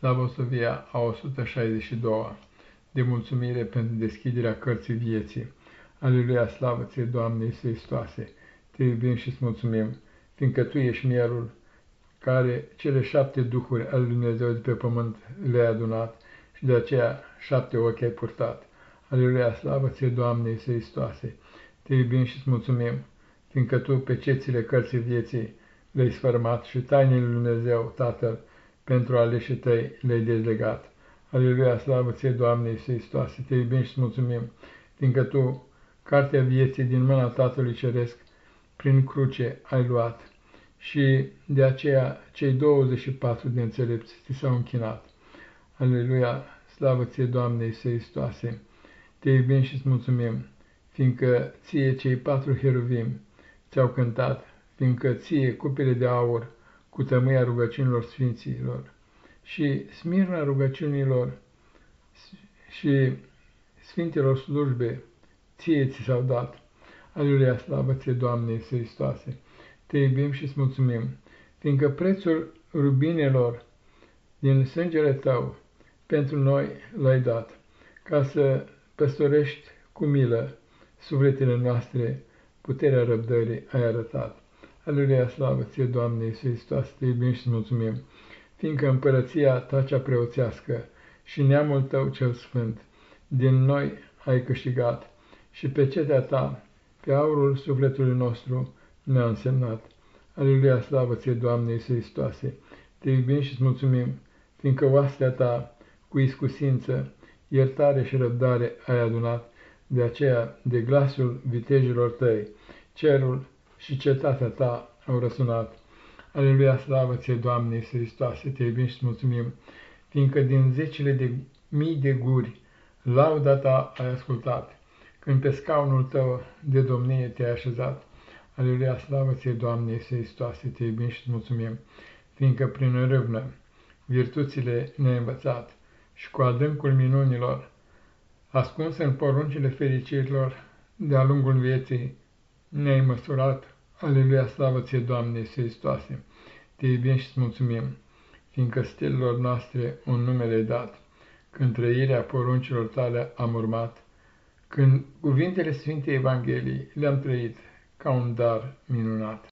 Slavosovia a 162-a, de mulțumire pentru deschiderea cărții vieții. Aleluia, slavă ție, Doamne Iisus Hristoase, te iubim și îți mulțumim, fiindcă Tu ești mielul care cele șapte duhuri ale Lui Dumnezeu de pe pământ le-ai adunat și de aceea șapte ochi ai purtat. Aleluia, slavă ție, Doamne Iisus Hristoase, te iubim și îți mulțumim, fiindcă Tu pe cețile cărții vieții le-ai sfărmat și tainele Lui Dumnezeu, Tatăl, pentru aleșii tăi le-ai dezlegat. Aleluia, slavă ție, Doamne Iisus Hristoase, te iubim și mulțumim, fiindcă Tu, cartea vieții din mâna Tatălui Ceresc, prin cruce ai luat și de aceea cei 24 de înțelepți ți s-au închinat. Aleluia, slavă ție, Doamne Iisus Hristoase, te iubim și îți mulțumim, fiindcă ție cei patru heruvim ți-au cântat, fiindcă ție cupele de aur cu tămâia rugăciunilor sfinților și smirna rugăciunilor și sfintelor slujbe ție ți s-au dat. Aleluia, slavă ție, Doamne Iisus Hristoase! Te iubim și îți mulțumim, fiindcă prețul rubinelor din sângele tău pentru noi l-ai dat, ca să păstorești cu milă sufletele noastre, puterea răbdării ai arătat. Aleluia, slavă ție, Doamne Iisus Hristos, te iubim și mulțumim, fiindcă împărăția ta cea preoțească și neamul tău cel sfânt, din noi ai câștigat și pe cetea ta, pe aurul sufletului nostru, ne-a însemnat. Aleluia, slavă ție, Doamne Iisus Hristoase, te iubim și mulțumim, fiindcă oastea ta, cu iscusință, iertare și răbdare ai adunat, de aceea, de glasul vitejilor tăi, cerul și cetatea ta au răsunat. Aleluia, slavă ție, Doamne Iisus Hristoase, te iubim și mulțumim, fiindcă din zecile de mii de guri lauda ta ai ascultat, când pe scaunul tău de domnie te-ai așezat. Aleluia, slavă ție, Doamne Iisus Hristoase, te iubim și mulțumim, fiindcă prin râvnă virtuțile ne-ai învățat și cu adâncul minunilor, ascuns în poruncile fericirilor de-a lungul vieții, ne-ai măsurat, aleluia, slavă ție, Doamne, Iisus Hristoase, te iubim și îți mulțumim, fiindcă stelilor noastre un nume le-ai dat, când trăirea poruncilor tale am urmat, când cuvintele Sfintei Evangheliei le-am trăit ca un dar minunat.